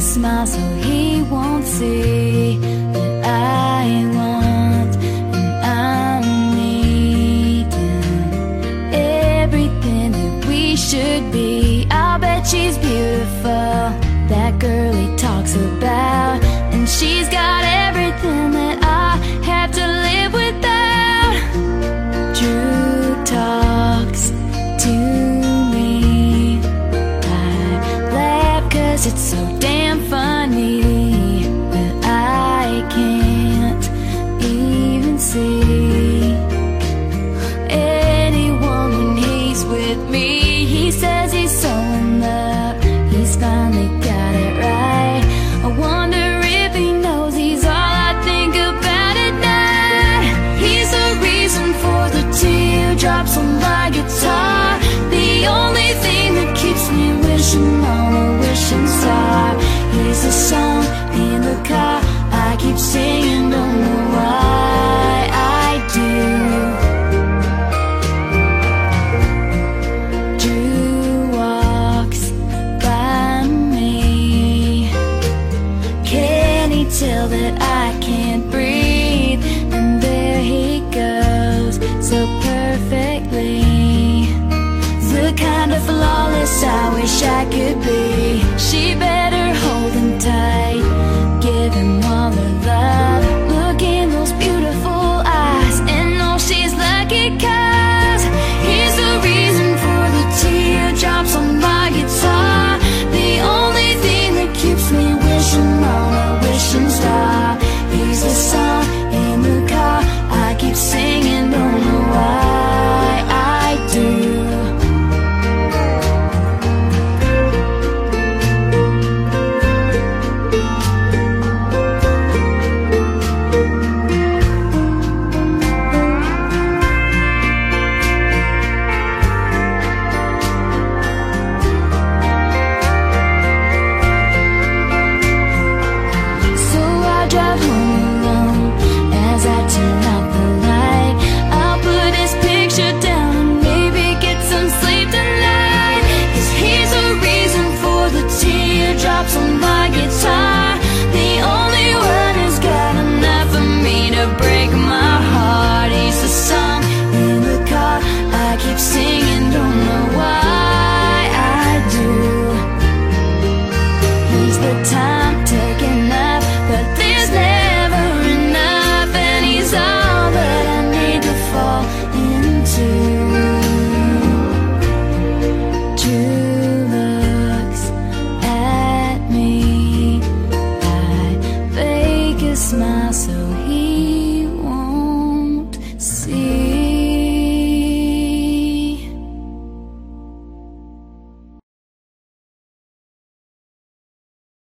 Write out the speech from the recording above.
smile so he won't see that I want and I'm needing everything that we should be. I'll bet she's beautiful, that girl he talks about, and she's got everything that I have to live without. Drew talks to me. I it's so with me. He says he's so wish I could be. She. smile so